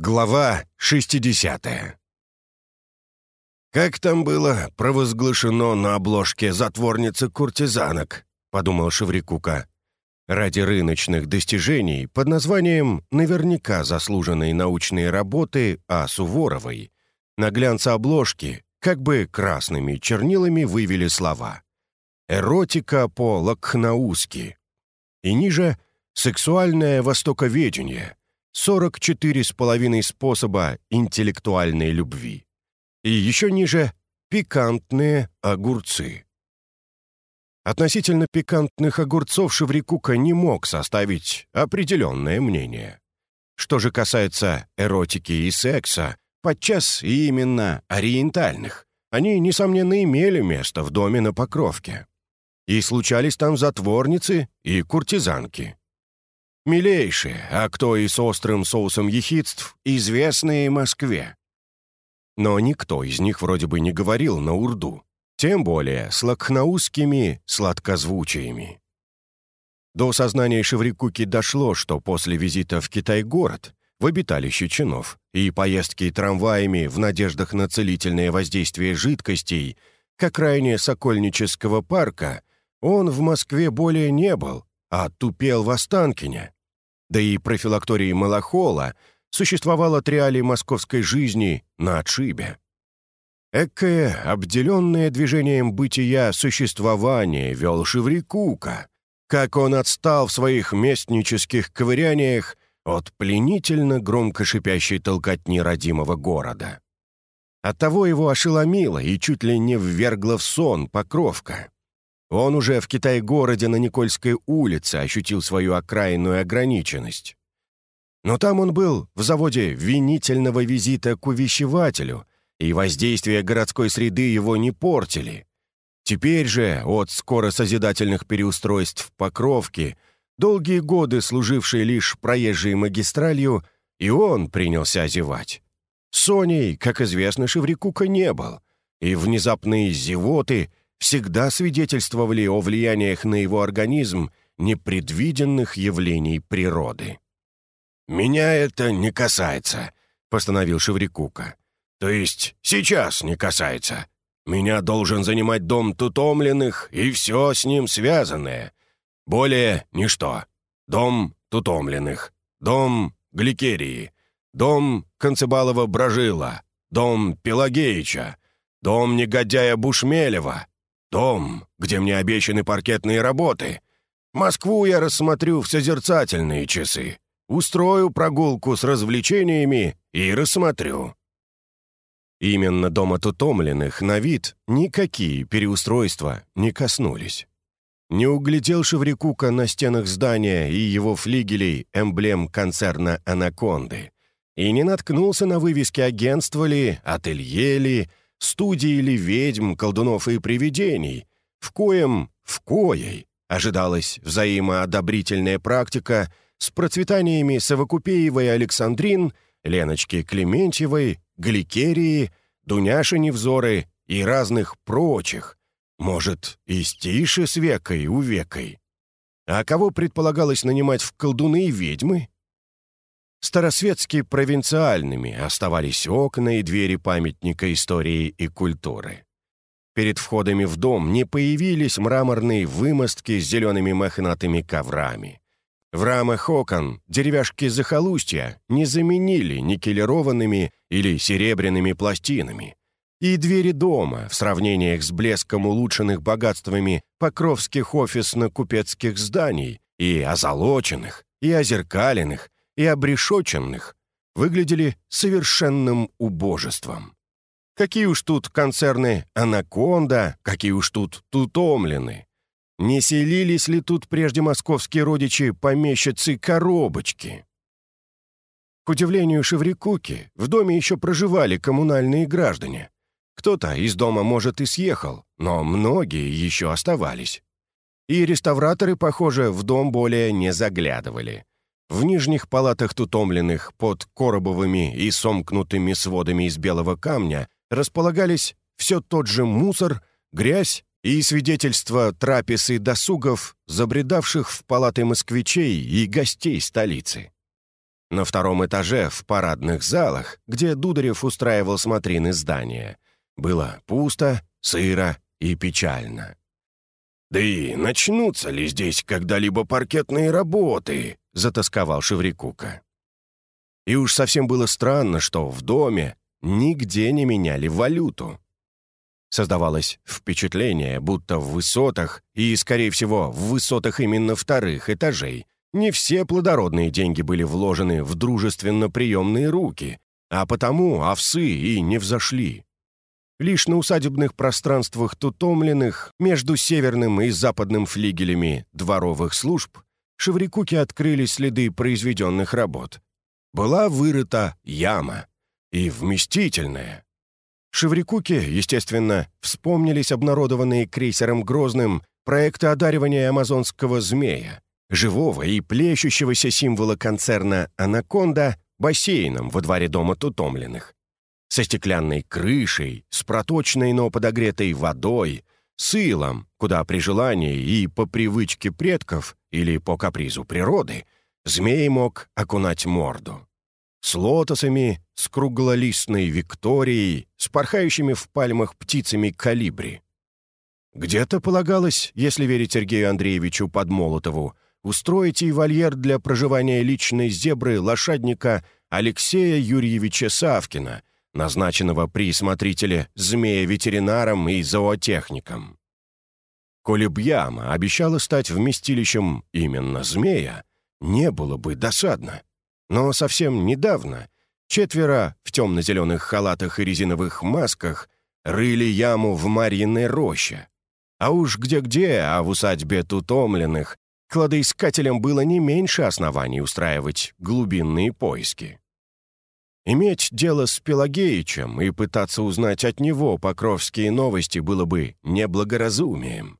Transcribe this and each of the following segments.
Глава 60 «Как там было провозглашено на обложке затворницы куртизанок?» — подумал Шеврикука. Ради рыночных достижений под названием «Наверняка заслуженные научные работы» А. Суворовой на глянце обложки как бы красными чернилами вывели слова «Эротика по-лакхнауски» и ниже «Сексуальное востоковедение» 44 с половиной способа интеллектуальной любви. И еще ниже — пикантные огурцы. Относительно пикантных огурцов Шеврикука не мог составить определенное мнение. Что же касается эротики и секса, подчас и именно ориентальных, они, несомненно, имели место в доме на Покровке. И случались там затворницы и куртизанки. Милейшие, а кто и с острым соусом ехидств, известные Москве. Но никто из них вроде бы не говорил на урду, тем более с лакхнаузскими сладкозвучиями. До сознания Шеврикуки дошло, что после визита в Китай-город, в обиталище чинов, и поездки трамваями в надеждах на целительное воздействие жидкостей к окраине Сокольнического парка, он в Москве более не был, а тупел в Останкине да и профилактории Малахола существовало триали московской жизни на отшибе. Экое, обделенное движением бытия существование вел Шеврикука, как он отстал в своих местнических ковыряниях от пленительно громко шипящей толкотни родимого города. Оттого его ошеломило и чуть ли не ввергло в сон покровка. Он уже в Китай-городе на Никольской улице ощутил свою окраинную ограниченность. Но там он был в заводе винительного визита к увещевателю, и воздействие городской среды его не портили. Теперь же от скоросозидательных переустройств Покровки, долгие годы служившие лишь проезжей магистралью, и он принялся зевать. Соней, как известно, Шеврикука не был, и внезапные зевоты всегда свидетельствовали о влияниях на его организм непредвиденных явлений природы. «Меня это не касается», — постановил Шеврикука. «То есть сейчас не касается. Меня должен занимать дом тутомленных и все с ним связанное. Более ничто. Дом тутомленных, дом Гликерии, дом Концебалова-Брожила, дом Пелагеича, дом негодяя Бушмелева, Дом, где мне обещаны паркетные работы. Москву я рассмотрю в созерцательные часы. Устрою прогулку с развлечениями и рассмотрю». Именно дома тутомленных на вид никакие переустройства не коснулись. Не углядел Шеврикука на стенах здания и его флигелей эмблем концерна «Анаконды» и не наткнулся на вывески агентства ли, ателье ли, студии ли ведьм, колдунов и привидений, в коем, в коей ожидалась взаимоодобрительная практика с процветаниями Совокупеевой Александрин, Леночки Клементьевой, Гликерии, Дуняши Невзоры и разных прочих, может, и стиши с векой у векой. А кого предполагалось нанимать в колдуны и ведьмы? Старосветски провинциальными оставались окна и двери памятника истории и культуры. Перед входами в дом не появились мраморные вымостки с зелеными мохнатыми коврами. В рамах окон деревяшки захолустья не заменили никелированными или серебряными пластинами. И двери дома, в сравнениях с блеском улучшенных богатствами покровских офисно-купецких зданий, и озолоченных, и озеркаленных, и обрешоченных выглядели совершенным убожеством. Какие уж тут концерны «Анаконда», какие уж тут «Тутомлены». Не селились ли тут прежде московские родичи помещицы-коробочки? К удивлению Шеврикуки, в доме еще проживали коммунальные граждане. Кто-то из дома, может, и съехал, но многие еще оставались. И реставраторы, похоже, в дом более не заглядывали. В нижних палатах тутомленных под коробовыми и сомкнутыми сводами из белого камня располагались все тот же мусор, грязь и свидетельства трапез и досугов, забредавших в палаты москвичей и гостей столицы. На втором этаже, в парадных залах, где Дударев устраивал смотрины здания, было пусто, сыро и печально. «Да и начнутся ли здесь когда-либо паркетные работы?» — затасковал Шеврикука. И уж совсем было странно, что в доме нигде не меняли валюту. Создавалось впечатление, будто в высотах, и, скорее всего, в высотах именно вторых этажей, не все плодородные деньги были вложены в дружественно-приемные руки, а потому овсы и не взошли. Лишь на усадебных пространствах тутомленных между северным и западным флигелями дворовых служб Шеврикуки открыли следы произведенных работ. Была вырыта яма, и вместительная. Шеврикуке, естественно, вспомнились обнародованные крейсером Грозным проекты одаривания амазонского змея, живого и плещущегося символа концерна «Анаконда» бассейном во дворе дома Тутомленных. Со стеклянной крышей, с проточной, но подогретой водой, с илом, куда при желании и по привычке предков или по капризу природы змей мог окунать морду с лотосами, с круглолистной Викторией, с порхающими в пальмах птицами калибри. Где-то полагалось, если верить Сергею Андреевичу Подмолотову, устроить и вольер для проживания личной зебры лошадника Алексея Юрьевича Савкина, назначенного при смотрителе змея-ветеринаром и зоотехником. Коли б яма обещала стать вместилищем именно змея, не было бы досадно. Но совсем недавно четверо в темно-зеленых халатах и резиновых масках рыли яму в Марьиной роще. А уж где-где, а в усадьбе тутомленных, кладоискателям было не меньше оснований устраивать глубинные поиски. Иметь дело с Пелагеичем и пытаться узнать от него покровские новости было бы неблагоразумием.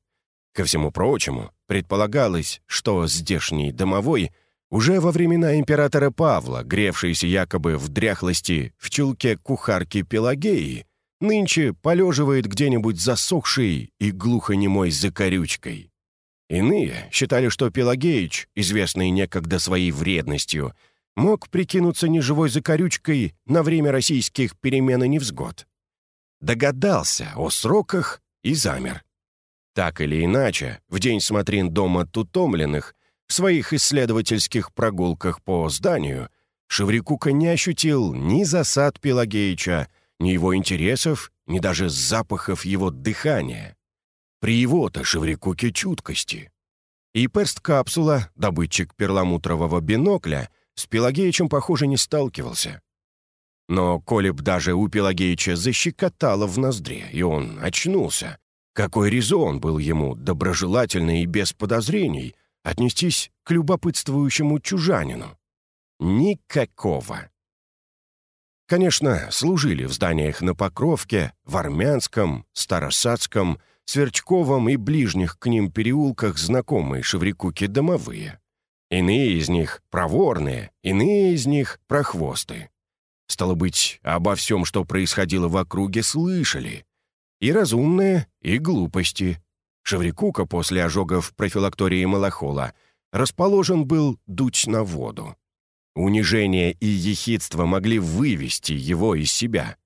Ко всему прочему, предполагалось, что здешний домовой — уже во времена императора Павла, гревшийся якобы в дряхлости в чулке кухарки Пелагеи, нынче полеживает где-нибудь засохший и глухонемой закорючкой. Иные считали, что Пелагеич, известный некогда своей вредностью, мог прикинуться неживой закорючкой на время российских перемен и невзгод. Догадался о сроках и замер. Так или иначе, в день смотрин дома Тутомленных в своих исследовательских прогулках по зданию Шеврикука не ощутил ни засад Пелагеича, ни его интересов, ни даже запахов его дыхания. При его-то Шеврикуке чуткости. И перст-капсула, добытчик перламутрового бинокля, с Пелагеичем, похоже, не сталкивался. Но коли б даже у Пелагеича защекотало в ноздре, и он очнулся, какой резон был ему, доброжелательный и без подозрений, отнестись к любопытствующему чужанину? Никакого. Конечно, служили в зданиях на Покровке, в Армянском, Старосадском, Сверчковом и ближних к ним переулках знакомые шеврикуки домовые. Иные из них проворные, иные из них прохвосты. Стало быть, обо всем, что происходило в округе, слышали. И разумные, и глупости, Шеврикука после ожогов профилактории Малахола расположен был дуть на воду. Унижение и ехидство могли вывести его из себя.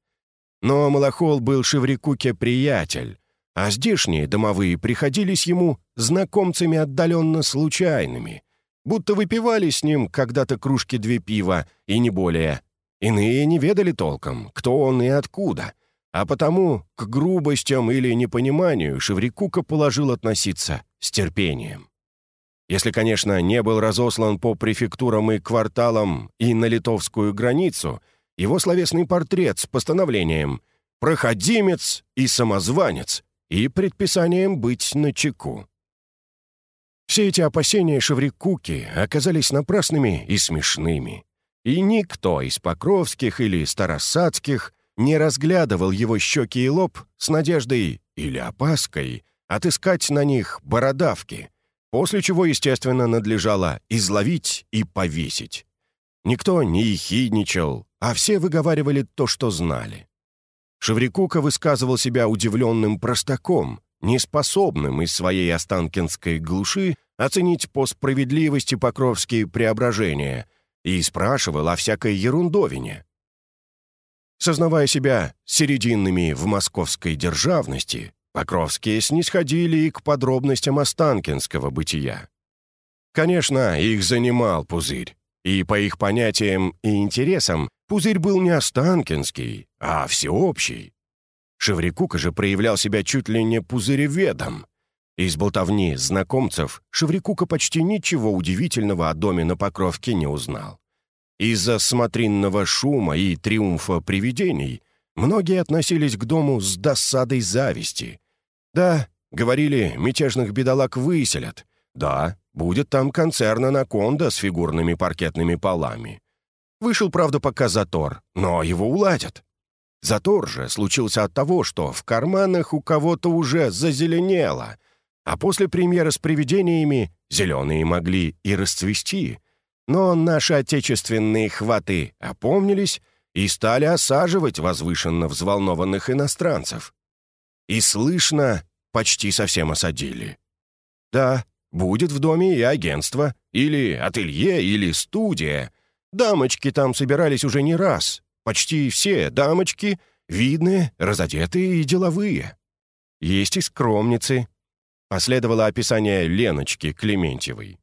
Но Малахол был Шеврикуке приятель, а здешние домовые приходились ему знакомцами отдаленно случайными, будто выпивали с ним когда-то кружки две пива и не более. Иные не ведали толком, кто он и откуда — а потому к грубостям или непониманию Шеврикука положил относиться с терпением. Если, конечно, не был разослан по префектурам и кварталам и на литовскую границу, его словесный портрет с постановлением «проходимец и самозванец» и предписанием быть начеку. Все эти опасения Шеврикуки оказались напрасными и смешными. И никто из Покровских или Старосадских не разглядывал его щеки и лоб с надеждой или опаской отыскать на них бородавки, после чего, естественно, надлежало изловить и повесить. Никто не ехидничал, а все выговаривали то, что знали. Шеврикука высказывал себя удивленным простаком, неспособным из своей останкинской глуши оценить по справедливости покровские преображения, и спрашивал о всякой ерундовине. Сознавая себя серединными в московской державности, Покровские снисходили и к подробностям Останкинского бытия. Конечно, их занимал пузырь, и по их понятиям и интересам пузырь был не Останкинский, а всеобщий. Шеврикука же проявлял себя чуть ли не пузыреведом. Из болтовни знакомцев Шеврикука почти ничего удивительного о доме на Покровке не узнал. Из-за смотринного шума и триумфа привидений многие относились к дому с досадой зависти. Да, говорили, мятежных бедолаг выселят. Да, будет там концерн «Анаконда» с фигурными паркетными полами. Вышел, правда, пока затор, но его уладят. Затор же случился от того, что в карманах у кого-то уже зазеленело, а после премьеры с привидениями зеленые могли и расцвести. Но наши отечественные хваты опомнились и стали осаживать возвышенно взволнованных иностранцев. И слышно, почти совсем осадили. Да, будет в доме и агентство, или ателье, или студия. Дамочки там собирались уже не раз. Почти все дамочки видные, разодетые и деловые. Есть и скромницы. Последовало описание Леночки Клементьевой.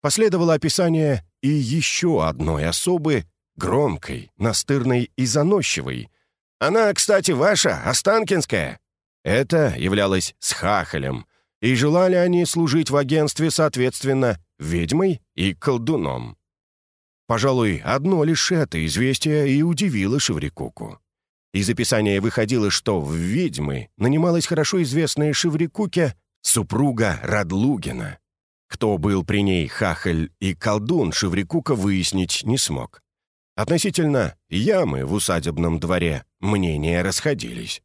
Последовало описание и еще одной особы, громкой, настырной и заносчивой. Она, кстати, ваша, Останкинская. Это являлось с хахалем, и желали они служить в агентстве, соответственно, ведьмой и колдуном. Пожалуй, одно лишь это известие и удивило Шеврикуку. Из описания выходило, что в ведьмы нанималась хорошо известная Шеврикуке супруга Радлугина. Кто был при ней хахаль и колдун, Шеврикука выяснить не смог. Относительно ямы в усадебном дворе мнения расходились.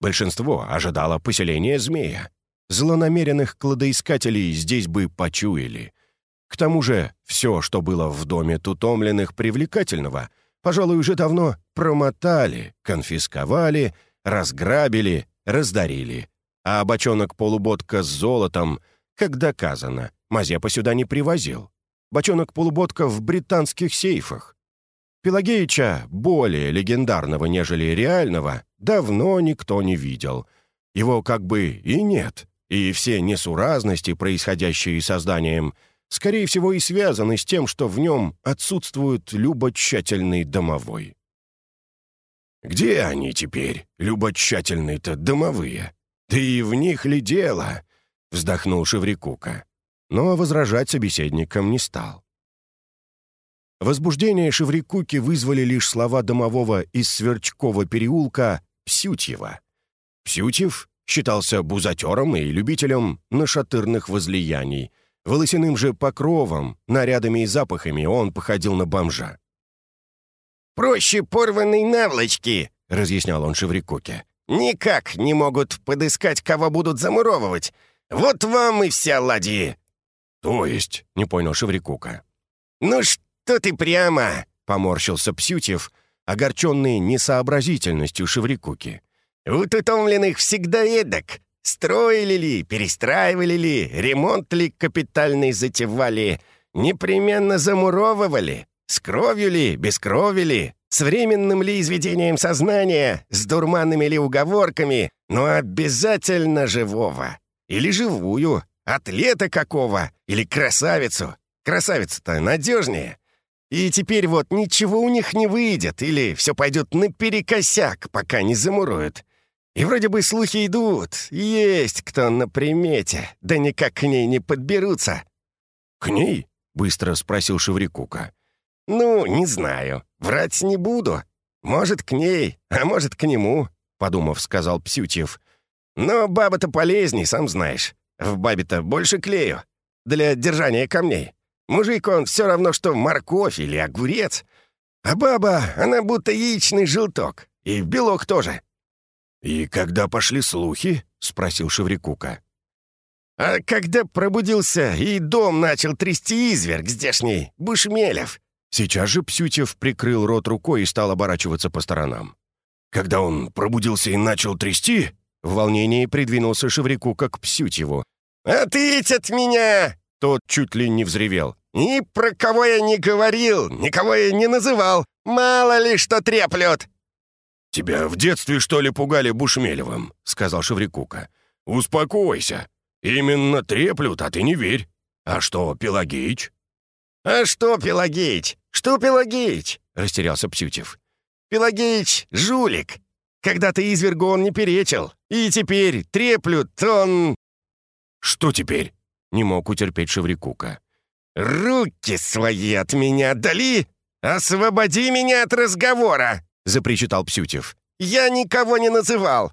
Большинство ожидало поселения змея. Злонамеренных кладоискателей здесь бы почуяли. К тому же все, что было в доме тутомленных привлекательного, пожалуй, уже давно промотали, конфисковали, разграбили, раздарили. А бочонок полуботка с золотом, как доказано, Мазепа сюда не привозил. Бочонок полуботка в британских сейфах. Пелагеича, более легендарного, нежели реального, давно никто не видел. Его как бы и нет, и все несуразности, происходящие созданием, скорее всего и связаны с тем, что в нем отсутствует люботщательный домовой. «Где они теперь, люботщательные-то домовые? Да и в них ли дело?» — вздохнул Шеврикука. Но возражать собеседникам не стал. Возбуждение Шеврикуки вызвали лишь слова домового из Сверчкова переулка Псютьева. Псютьев считался бузатером и любителем нашатырных возлияний. Волосяным же покровом, нарядами и запахами он походил на бомжа. «Проще порванной наволочки», — разъяснял он Шеврикуке. «Никак не могут подыскать, кого будут замуровывать. Вот вам и вся ладьи». «То есть?» — не понял Шеврикука. «Ну что ты прямо?» — поморщился Псютьев, огорченный несообразительностью Шеврикуки. «У тутомленных всегда эдак. Строили ли, перестраивали ли, ремонт ли капитальный затевали, непременно замуровывали, с кровью ли, без крови ли, с временным ли изведением сознания, с дурманными ли уговорками, но обязательно живого. Или живую, атлета какого, или красавицу. Красавица-то надежнее. И теперь вот ничего у них не выйдет, или все пойдет наперекосяк, пока не замуруют. И вроде бы слухи идут, есть кто на примете, да никак к ней не подберутся». «К ней?» — быстро спросил Шеврикука. «Ну, не знаю. Врать не буду. Может, к ней, а может, к нему», — подумав, сказал Псютьев. «Но баба-то полезней, сам знаешь. В бабе-то больше клею. Для держания камней. Мужик он все равно, что морковь или огурец. А баба, она будто яичный желток. И белок тоже. «И когда пошли слухи?» — спросил Шеврикука. «А когда пробудился и дом начал трясти изверг здешний, Бушмелев». Сейчас же Псютев прикрыл рот рукой и стал оборачиваться по сторонам. Когда он пробудился и начал трясти, в волнении придвинулся Шеврикука к Псютьеву. «Ответь от меня!» Тот чуть ли не взревел. И про кого я не говорил, никого я не называл. Мало ли что треплют!» «Тебя в детстве, что ли, пугали Бушмелевым?» — сказал Шеврикука. «Успокойся. Именно треплют, а ты не верь. А что, Пелагеич?» «А что, Пелагеич? Что, Пелагеич?» — растерялся Псютев. «Пелагеич — жулик. Когда-то извергу он не перечил. И теперь треплют он...» «Что теперь?» — не мог утерпеть Шеврикука. «Руки свои от меня отдали! Освободи меня от разговора!» — запричитал Псютев. «Я никого не называл!»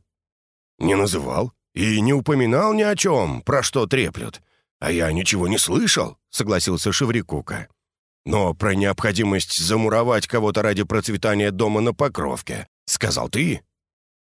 «Не называл? И не упоминал ни о чем, про что треплют. А я ничего не слышал», — согласился Шеврикука. «Но про необходимость замуровать кого-то ради процветания дома на Покровке сказал ты».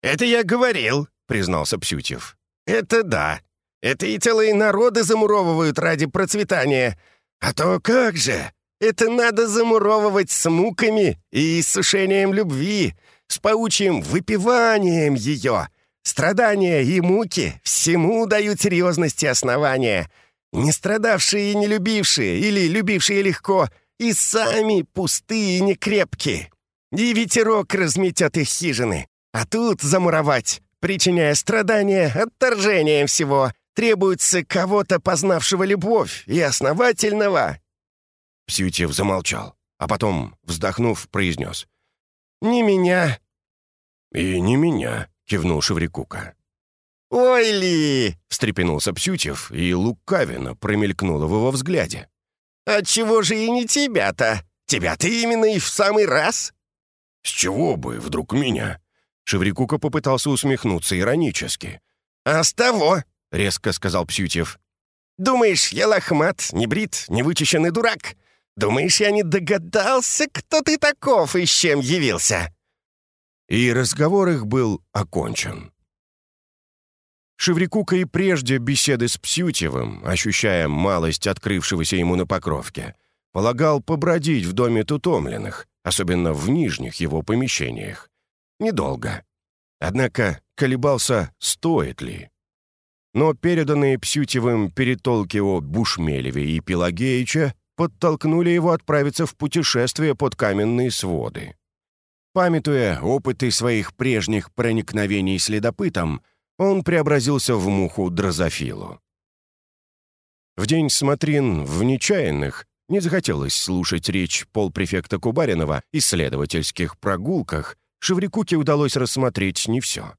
«Это я говорил», — признался Псютев. «Это да. Это и целые народы замуровывают ради процветания. А то как же? Это надо замуровывать с муками и иссушением любви, с паучьим выпиванием ее. Страдания и муки всему дают серьезности основания. Не страдавшие и не любившие, или любившие легко, и сами пустые и некрепкие. И ветерок разметет их хижины. А тут замуровать, причиняя страдания отторжением всего, требуется кого-то, познавшего любовь и основательного, Псютев замолчал, а потом, вздохнув, произнес. «Не меня». «И не меня», — кивнул Шеврикука. «Ой ли!» — встрепенулся Псютев, и лукавина промелькнула в его взгляде. «Отчего же и не тебя-то? Тебя-то именно и в самый раз?» «С чего бы вдруг меня?» Шеврикука попытался усмехнуться иронически. «А с того!» — резко сказал Псютев. «Думаешь, я лохмат, не брит, не вычищенный дурак? Думаешь, я не догадался, кто ты таков и с чем явился?» И разговор их был окончен. Шеврикука и прежде беседы с Псютевым, ощущая малость открывшегося ему на покровке, полагал побродить в доме тутомленных, особенно в нижних его помещениях. Недолго. Однако колебался, стоит ли. Но переданные Псютевым перетолки о Бушмелеве и Пелагеича подтолкнули его отправиться в путешествие под каменные своды. Памятуя опыты своих прежних проникновений следопытом, он преобразился в муху дрозофилу. В день смотрин в нечаянных не захотелось слушать речь полпрефекта Кубаринова исследовательских прогулках, Шеврикуке удалось рассмотреть не все.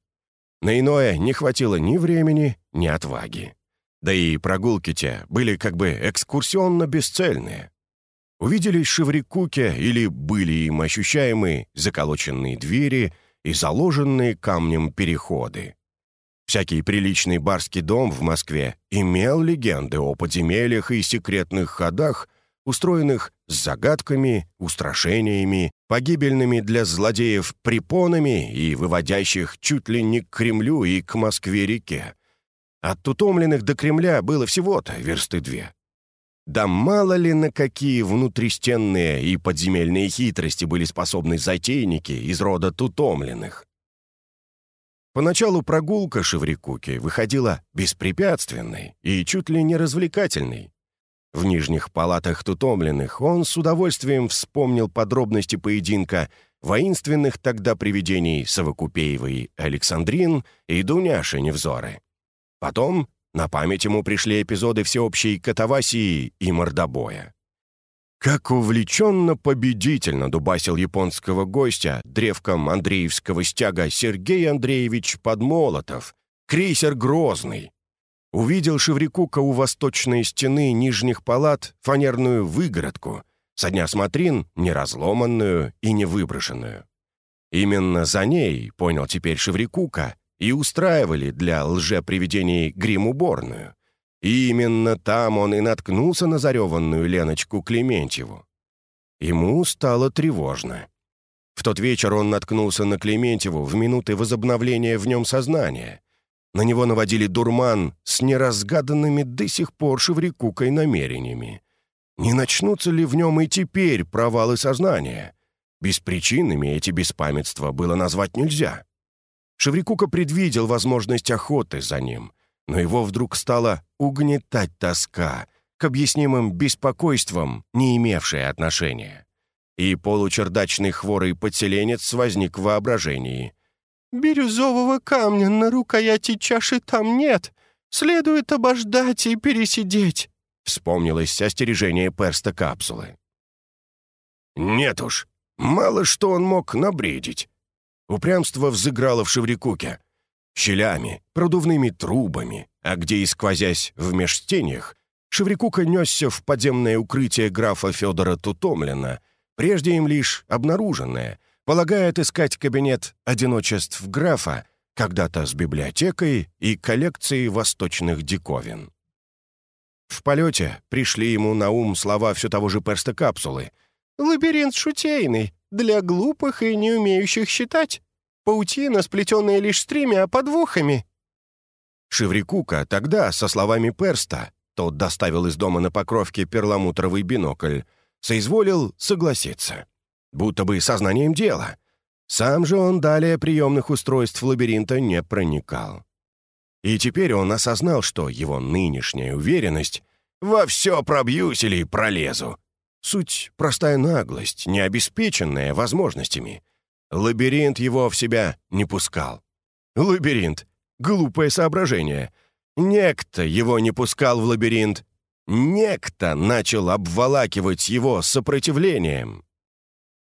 На иное не хватило ни времени, ни отваги. Да и прогулки те были как бы экскурсионно-бесцельные. Увиделись шеврикуке или были им ощущаемые заколоченные двери и заложенные камнем переходы. Всякий приличный барский дом в Москве имел легенды о подземельях и секретных ходах, устроенных с загадками, устрашениями, погибельными для злодеев препонами и выводящих чуть ли не к Кремлю и к Москве-реке, от утомленных до Кремля было всего-то версты две. Да мало ли на какие внутристенные и подземельные хитрости были способны затейники из рода тутомленных. Поначалу прогулка Шеврикуки выходила беспрепятственной и чуть ли не развлекательной. В нижних палатах тутомленных он с удовольствием вспомнил подробности поединка воинственных тогда привидений Совокупеевой Александрин и Дуняши Невзоры. Потом на память ему пришли эпизоды всеобщей катавасии и мордобоя. Как увлеченно победительно дубасил японского гостя древком Андреевского стяга Сергей Андреевич Подмолотов, крейсер «Грозный». Увидел Шеврикука у восточной стены нижних палат фанерную выгородку, со дня смотрин неразломанную и не выброшенную. Именно за ней, понял теперь Шеврикука, и устраивали для лжепривидений грим-уборную. И именно там он и наткнулся на зареванную Леночку Клементьеву. Ему стало тревожно. В тот вечер он наткнулся на Клементьеву в минуты возобновления в нем сознания. На него наводили дурман с неразгаданными до сих пор шеврикукой намерениями. Не начнутся ли в нем и теперь провалы сознания? Беспричинными эти беспамятства было назвать нельзя. Шеврикука предвидел возможность охоты за ним, но его вдруг стала угнетать тоска, к объяснимым беспокойствам, не имевшие отношения. И получердачный хворый подселенец возник в воображении. «Бирюзового камня на рукояти чаши там нет. Следует обождать и пересидеть», — вспомнилось остережение перста капсулы. «Нет уж, мало что он мог набредить». Упрямство взыграло в Шеврикуке. Щелями, продувными трубами, а где и сквозясь в межстеньях, Шеврикука несся в подземное укрытие графа Федора Тутомлина, прежде им лишь обнаруженное, полагая отыскать кабинет одиночеств графа, когда-то с библиотекой и коллекцией восточных диковин. В полете пришли ему на ум слова все того же перста капсулы. «Лабиринт шутейный, для глупых и не умеющих считать. Паутина, сплетенная лишь с тремя подвохами». Шеврикука тогда, со словами перста, тот доставил из дома на покровке перламутровый бинокль, соизволил согласиться. Будто бы сознанием дела. Сам же он далее приемных устройств лабиринта не проникал. И теперь он осознал, что его нынешняя уверенность «во все пробьюсь или пролезу» суть простая наглость, не обеспеченная возможностями. Лабиринт его в себя не пускал. Лабиринт — глупое соображение. Некто его не пускал в лабиринт. Некто начал обволакивать его сопротивлением.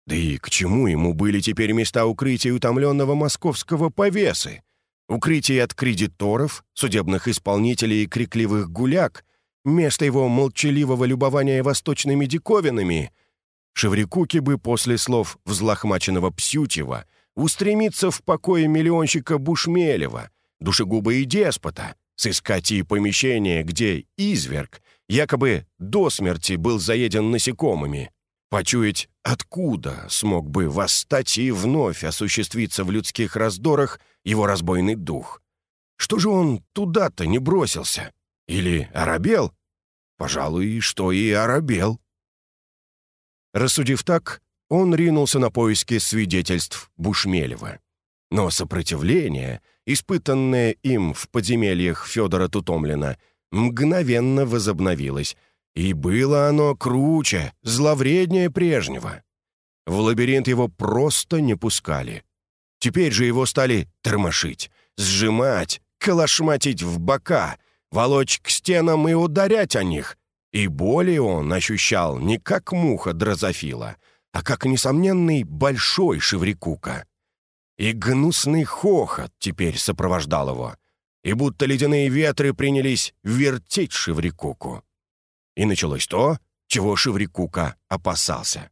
Да и к чему ему были теперь места укрытия утомленного московского повесы? Укрытие от кредиторов, судебных исполнителей и крикливых гуляк, место его молчаливого любования восточными диковинами. Шеврикуки бы после слов взлохмаченного Псютьева устремиться в покое миллионщика Бушмелева, душегуба и деспота, сыскать и помещение, где изверг, якобы до смерти был заеден насекомыми, почуять, откуда смог бы восстать и вновь осуществиться в людских раздорах его разбойный дух. Что же он туда-то не бросился? Или оробел? Пожалуй, что и оробел. Рассудив так, он ринулся на поиски свидетельств Бушмелева. Но сопротивление, испытанное им в подземельях Федора Тутомлина, мгновенно возобновилось, и было оно круче, зловреднее прежнего. В лабиринт его просто не пускали. Теперь же его стали тормошить, сжимать, калашматить в бока, волочь к стенам и ударять о них. И боли он ощущал не как муха дрозофила, а как несомненный большой шеврикука. И гнусный хохот теперь сопровождал его, и будто ледяные ветры принялись вертеть шеврикуку. И началось то, чего Шеврикука опасался.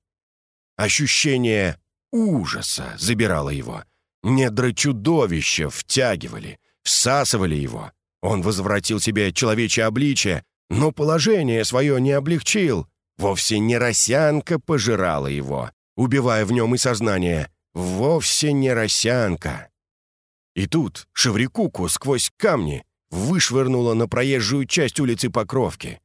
Ощущение ужаса забирало его. Недра чудовища втягивали, всасывали его. Он возвратил себе человечье обличие, но положение свое не облегчил. Вовсе не росянка пожирала его, убивая в нем и сознание. Вовсе не росянка. И тут Шеврикуку сквозь камни вышвырнула на проезжую часть улицы Покровки.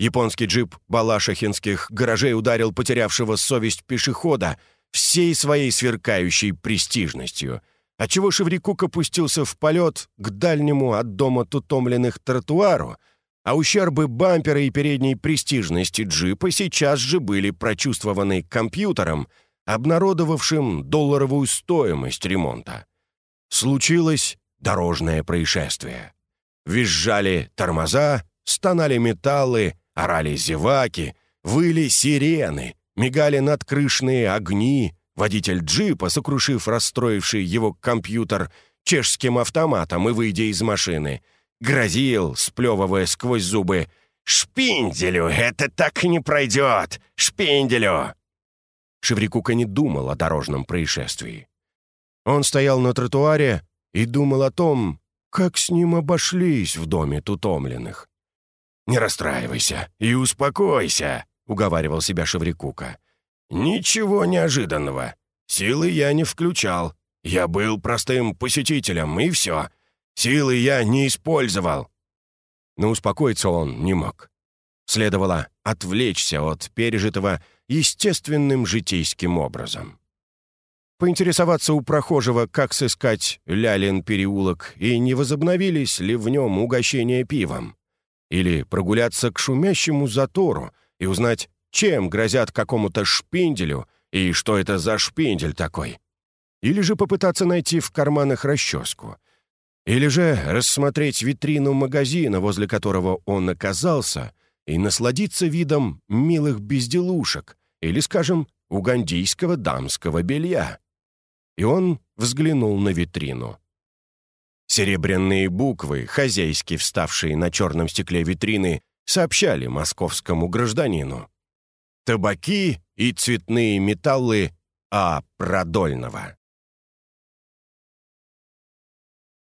Японский джип балашахинских гаражей ударил потерявшего совесть пешехода всей своей сверкающей престижностью, отчего Шеврикук опустился в полет к дальнему от дома тутомленных тротуару, а ущербы бампера и передней престижности джипа сейчас же были прочувствованы компьютером, обнародовавшим долларовую стоимость ремонта. Случилось дорожное происшествие. Визжали тормоза, стонали металлы, Орали зеваки, выли сирены, мигали надкрышные огни. Водитель джипа, сокрушив расстроивший его компьютер чешским автоматом и выйдя из машины, грозил, сплевывая сквозь зубы, «Шпинделю! Это так не пройдет! Шпинделю!» Шеврикука не думал о дорожном происшествии. Он стоял на тротуаре и думал о том, как с ним обошлись в доме тутомленных. «Не расстраивайся и успокойся», — уговаривал себя Шеврикука. «Ничего неожиданного. Силы я не включал. Я был простым посетителем, и все. Силы я не использовал». Но успокоиться он не мог. Следовало отвлечься от пережитого естественным житейским образом. Поинтересоваться у прохожего, как сыскать Лялин переулок, и не возобновились ли в нем угощения пивом. Или прогуляться к шумящему затору и узнать, чем грозят какому-то шпинделю и что это за шпиндель такой. Или же попытаться найти в карманах расческу. Или же рассмотреть витрину магазина, возле которого он оказался, и насладиться видом милых безделушек или, скажем, угандийского дамского белья. И он взглянул на витрину. Серебряные буквы, хозяйски вставшие на черном стекле витрины, сообщали московскому гражданину. Табаки и цветные металлы А. Продольного.